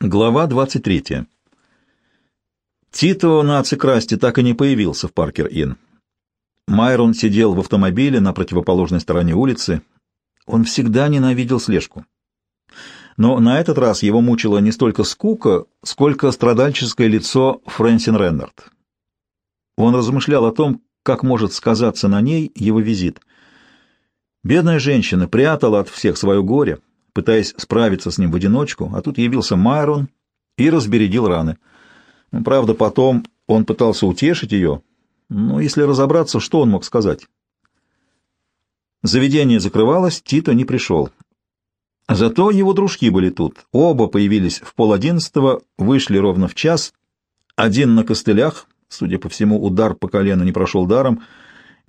Глава 23. Тито на Ацикрасте так и не появился в Паркер-Инн. Майрон сидел в автомобиле на противоположной стороне улицы. Он всегда ненавидел слежку. Но на этот раз его мучила не столько скука, сколько страдальческое лицо Фрэнсин Реннард. Он размышлял о том, как может сказаться на ней его визит. Бедная женщина прятала от всех свое горе — пытаясь справиться с ним в одиночку, а тут явился Майрон и разбередил раны. Правда, потом он пытался утешить ее, но если разобраться, что он мог сказать? Заведение закрывалось, Тито не пришел. Зато его дружки были тут. Оба появились в пол одиннадцатого, вышли ровно в час. Один на костылях, судя по всему, удар по колену не прошел даром.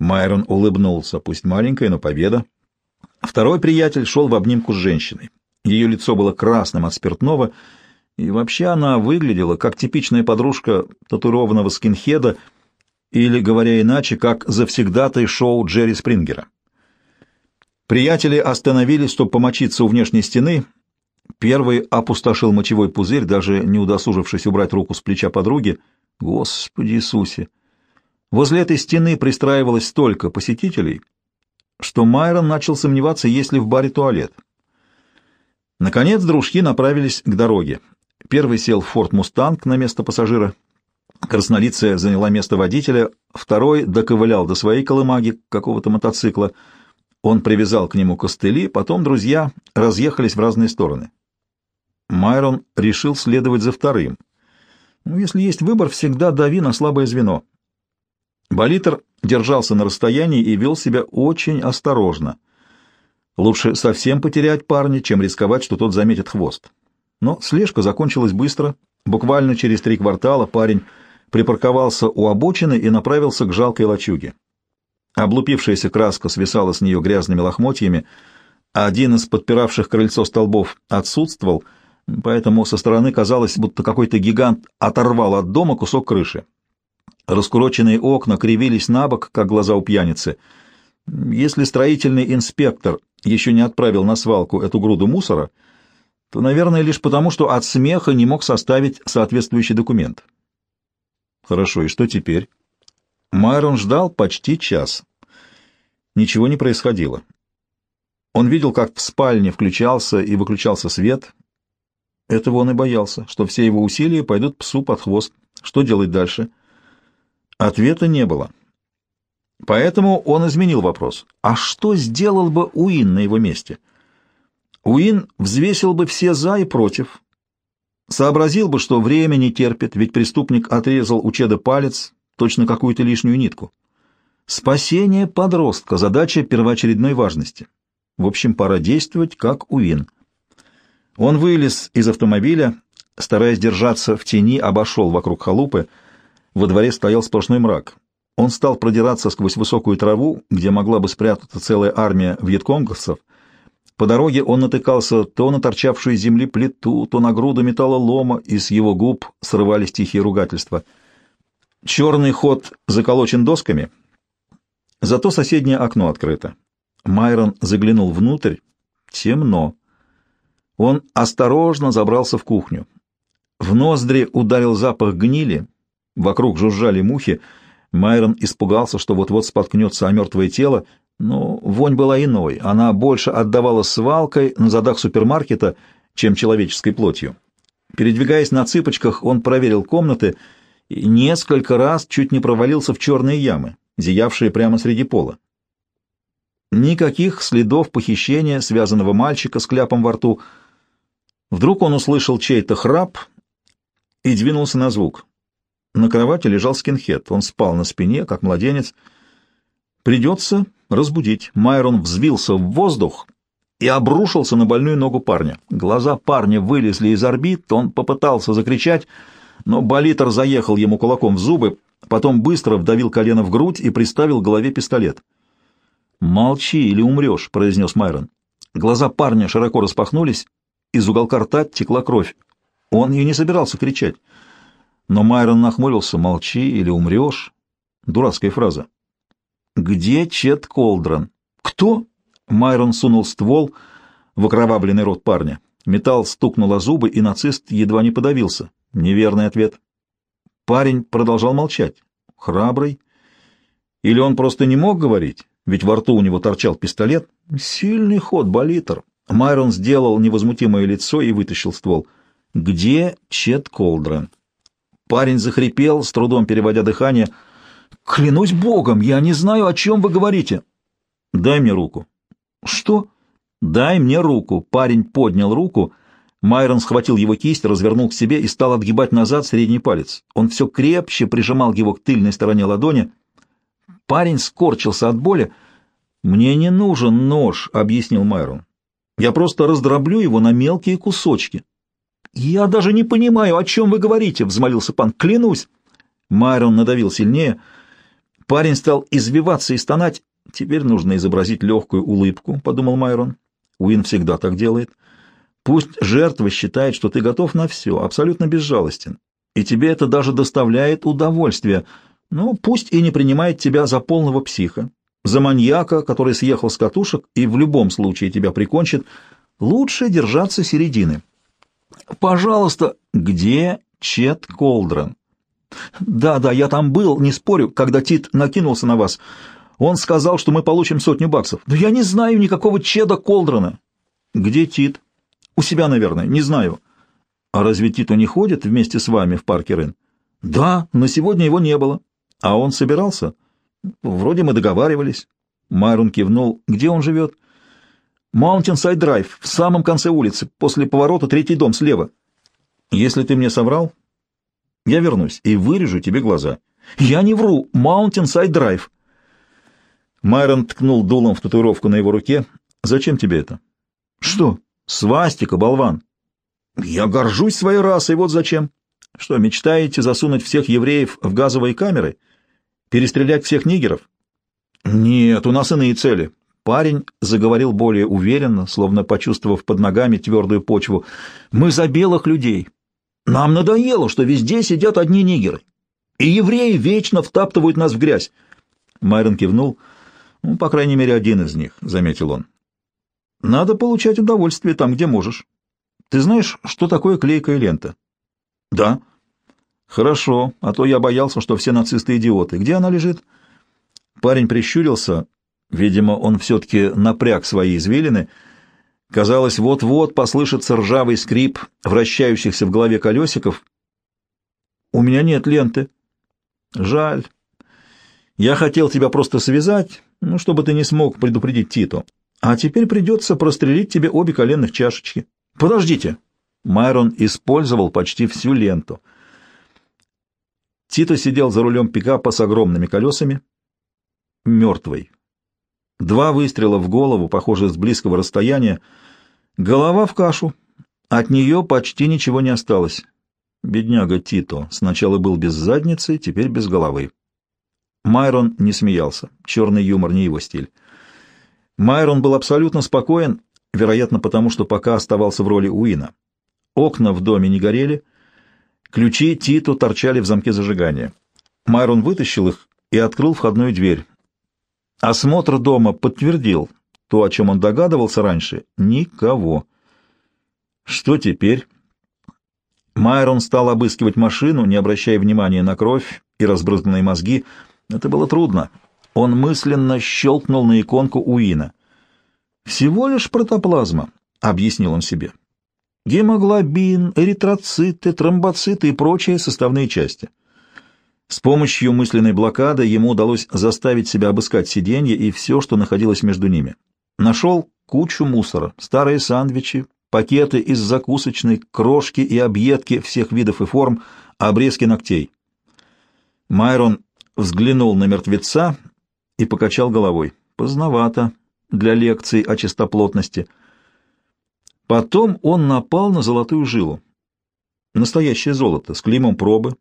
Майрон улыбнулся, пусть маленькая, но победа. Второй приятель шел в обнимку с женщиной. Ее лицо было красным от спиртного, и вообще она выглядела как типичная подружка татуированного скинхеда или, говоря иначе, как завсегдатай шоу Джерри Спрингера. Приятели остановились, чтобы помочиться у внешней стены. Первый опустошил мочевой пузырь, даже не удосужившись убрать руку с плеча подруги. Господи Иисусе! Возле этой стены пристраивалось столько посетителей — что Майрон начал сомневаться, есть ли в баре туалет. Наконец дружки направились к дороге. Первый сел в «Форд Мустанг» на место пассажира. Краснолицая заняла место водителя, второй доковылял до своей колымаги, какого-то мотоцикла. Он привязал к нему костыли, потом друзья разъехались в разные стороны. Майрон решил следовать за вторым. Ну, если есть выбор, всегда дави на слабое звено. Болитер держался на расстоянии и вел себя очень осторожно. Лучше совсем потерять парня, чем рисковать, что тот заметит хвост. Но слежка закончилась быстро. Буквально через три квартала парень припарковался у обочины и направился к жалкой лачуге. Облупившаяся краска свисала с нее грязными лохмотьями, а один из подпиравших крыльцо столбов отсутствовал, поэтому со стороны казалось, будто какой-то гигант оторвал от дома кусок крыши. Раскуроченные окна кривились на бок, как глаза у пьяницы. Если строительный инспектор еще не отправил на свалку эту груду мусора, то, наверное, лишь потому, что от смеха не мог составить соответствующий документ. Хорошо, и что теперь? Майрон ждал почти час. Ничего не происходило. Он видел, как в спальне включался и выключался свет. Этого он и боялся, что все его усилия пойдут псу под хвост. Что делать дальше? — Ответа не было. Поэтому он изменил вопрос. А что сделал бы Уин на его месте? Уин взвесил бы все «за» и «против». Сообразил бы, что время не терпит, ведь преступник отрезал у Чеда палец, точно какую-то лишнюю нитку. Спасение подростка — задача первоочередной важности. В общем, пора действовать, как Уин. Он вылез из автомобиля, стараясь держаться в тени, обошел вокруг халупы — во дворе стоял сплошной мрак. Он стал продираться сквозь высокую траву, где могла бы спрятаться целая армия вьетконговцев. По дороге он натыкался то на торчавшую из земли плиту, то на груду металлолома, и с его губ срывались тихие ругательства. Черный ход заколочен досками, зато соседнее окно открыто. Майрон заглянул внутрь. Темно. Он осторожно забрался в кухню. В ноздри ударил запах гнили — Вокруг жужжали мухи. Майрон испугался, что вот-вот споткнется о мертвое тело, но вонь была иной. Она больше отдавала свалкой на задах супермаркета, чем человеческой плотью. Передвигаясь на цыпочках, он проверил комнаты и несколько раз чуть не провалился в черные ямы, зиявшие прямо среди пола. Никаких следов похищения связанного мальчика с кляпом во рту. Вдруг он услышал чей-то храп и двинулся на звук. На кровати лежал скинхед. Он спал на спине, как младенец. Придется разбудить. Майрон взвился в воздух и обрушился на больную ногу парня. Глаза парня вылезли из орбит, он попытался закричать, но болитер заехал ему кулаком в зубы, потом быстро вдавил колено в грудь и приставил к голове пистолет. «Молчи или умрешь», — произнес Майрон. Глаза парня широко распахнулись, из уголка рта текла кровь. Он и не собирался кричать. Но Майрон нахмурился. «Молчи или умрешь?» Дурацкая фраза. «Где Чет Колдрон?» «Кто?» Майрон сунул ствол в окровавленный рот парня. Металл стукнул о зубы, и нацист едва не подавился. Неверный ответ. Парень продолжал молчать. Храбрый. Или он просто не мог говорить, ведь во рту у него торчал пистолет. Сильный ход, болитер. Майрон сделал невозмутимое лицо и вытащил ствол. «Где Чет Колдрен?» Парень захрипел, с трудом переводя дыхание. «Клянусь богом, я не знаю, о чем вы говорите». «Дай мне руку». «Что?» «Дай мне руку». Парень поднял руку. Майрон схватил его кисть, развернул к себе и стал отгибать назад средний палец. Он все крепче прижимал его к тыльной стороне ладони. Парень скорчился от боли. «Мне не нужен нож», — объяснил Майрон. «Я просто раздроблю его на мелкие кусочки». «Я даже не понимаю, о чем вы говорите», — взмолился пан. «Клянусь». Майрон надавил сильнее. Парень стал извиваться и стонать. «Теперь нужно изобразить легкую улыбку», — подумал Майрон. Уин всегда так делает. «Пусть жертва считает, что ты готов на все, абсолютно безжалостен, и тебе это даже доставляет удовольствие, но пусть и не принимает тебя за полного психа, за маньяка, который съехал с катушек и в любом случае тебя прикончит. Лучше держаться середины». «Пожалуйста, где Чет Колдрон?» «Да, да, я там был, не спорю, когда Тит накинулся на вас. Он сказал, что мы получим сотню баксов. Но я не знаю никакого Чеда Колдрона». «Где Тит?» «У себя, наверное, не знаю». «А разве Тито не ходит вместе с вами в парке Рен?» «Да, но сегодня его не было». «А он собирался?» «Вроде мы договаривались». Майрон кивнул. «Где он живет?» Маунтинсайд Драйв, в самом конце улицы, после поворота третий дом слева. Если ты мне соврал, я вернусь и вырежу тебе глаза. Я не вру, Маунтинсайд Драйв. Майрон ткнул дулом в татуировку на его руке. Зачем тебе это? Что? Свастика, болван. Я горжусь своей расой, вот зачем. Что, мечтаете засунуть всех евреев в газовые камеры? Перестрелять всех нигеров? Нет, у нас иные цели. Парень заговорил более уверенно, словно почувствовав под ногами твердую почву. «Мы за белых людей. Нам надоело, что везде сидят одни нигеры. И евреи вечно втаптывают нас в грязь». Майрон кивнул. «Ну, по крайней мере, один из них», — заметил он. «Надо получать удовольствие там, где можешь. Ты знаешь, что такое клейкая лента?» «Да». «Хорошо, а то я боялся, что все нацисты идиоты. Где она лежит?» Парень прищурился, Видимо, он все-таки напряг свои извилины. Казалось, вот-вот послышится ржавый скрип вращающихся в голове колесиков. «У меня нет ленты». «Жаль. Я хотел тебя просто связать, ну, чтобы ты не смог предупредить Титу. А теперь придется прострелить тебе обе коленных чашечки. Подождите». Майрон использовал почти всю ленту. Тито сидел за рулем пикапа с огромными колесами, мертвый. Два выстрела в голову, похоже, с близкого расстояния. Голова в кашу. От нее почти ничего не осталось. Бедняга Тито. Сначала был без задницы, теперь без головы. Майрон не смеялся. Черный юмор не его стиль. Майрон был абсолютно спокоен, вероятно, потому что пока оставался в роли Уина. Окна в доме не горели, ключи Тито торчали в замке зажигания. Майрон вытащил их и открыл входную дверь. Осмотр дома подтвердил то, о чем он догадывался раньше. Никого. Что теперь? Майрон стал обыскивать машину, не обращая внимания на кровь и разбрызганные мозги. Это было трудно. Он мысленно щелкнул на иконку Уина. «Всего лишь протоплазма», — объяснил он себе. «Гемоглобин, эритроциты, тромбоциты и прочие составные части». С помощью мысленной блокады ему удалось заставить себя обыскать сиденье и все, что находилось между ними. Нашел кучу мусора, старые сандвичи, пакеты из закусочной, крошки и объедки всех видов и форм, обрезки ногтей. Майрон взглянул на мертвеца и покачал головой. Поздновато для лекций о чистоплотности. Потом он напал на золотую жилу. Настоящее золото с клеймом пробы,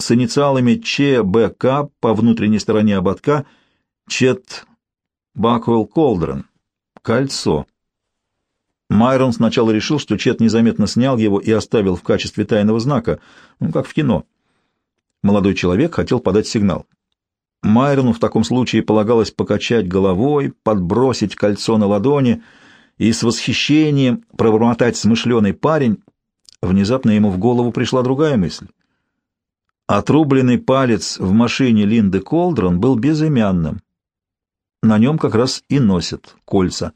с инициалами ЧБК по внутренней стороне ободка Чет Бакуэлл Колдрен. Кольцо. Майрон сначала решил, что Чет незаметно снял его и оставил в качестве тайного знака, ну, как в кино. Молодой человек хотел подать сигнал. Майрону в таком случае полагалось покачать головой, подбросить кольцо на ладони и с восхищением пробормотать смышленый парень, внезапно ему в голову пришла другая мысль. Отрубленный палец в машине Линды Колдрон был безымянным. На нем как раз и носят кольца.